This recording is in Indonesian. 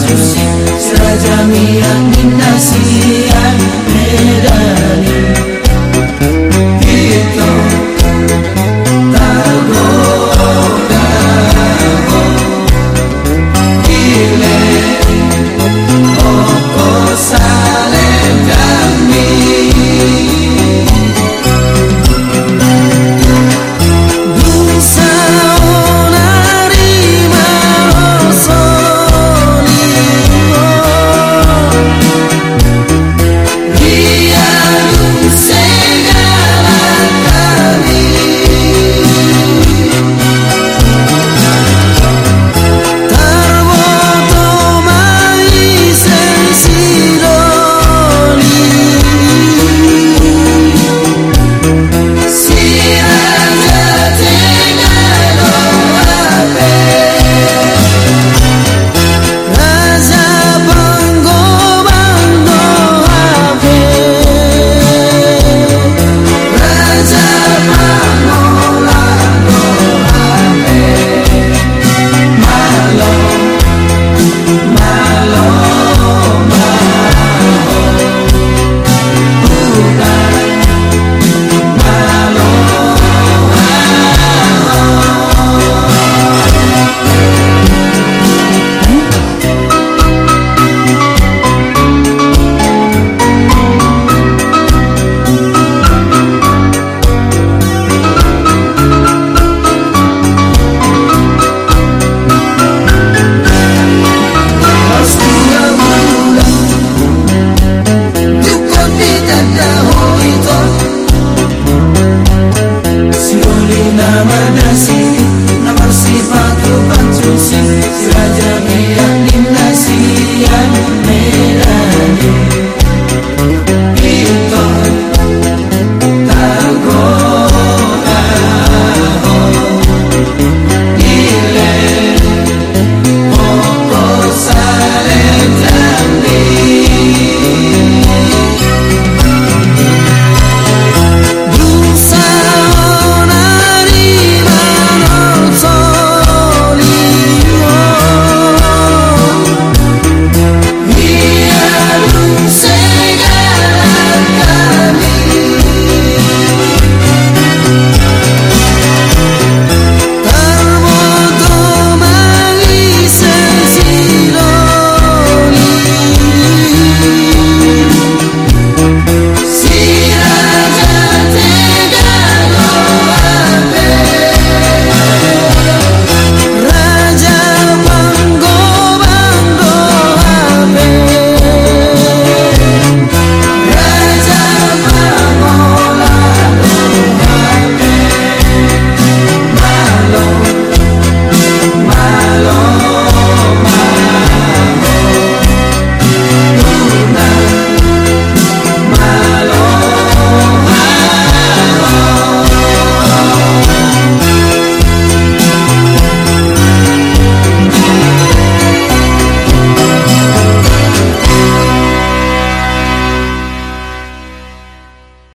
Jus Serajami yang dinasi